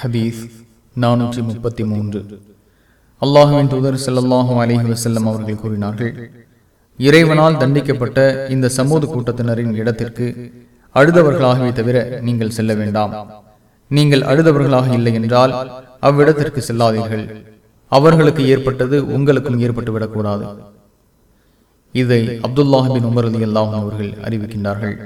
ஹதீஸ் நானூற்றி முப்பத்தி மூன்று. அல்லாஹுவின் தூதர் ஸல்லல்லாஹு அலைஹி வசல்லம் அவர்கள் கூறினார்கள் இறைவனால் தண்டிக்கப்பட்ட இந்த சமூக கூட்டத்தினரின் இடத்திற்கு அழுதவர்களாகவே தவிர நீங்கள் செல்ல வேண்டாம். நீங்கள் அழுதவர்களாக இல்லை என்றால் அவ்விடத்திற்கு செல்லாதீர்கள். அவர்களுக்கு ஏற்பட்டது உங்களுக்கும் ஏற்பட்டு விடக்கூடாது. இதை அப்துல்லாஹின் உமர் அலி அவர்கள் அறிவிக்கின்றார்கள்.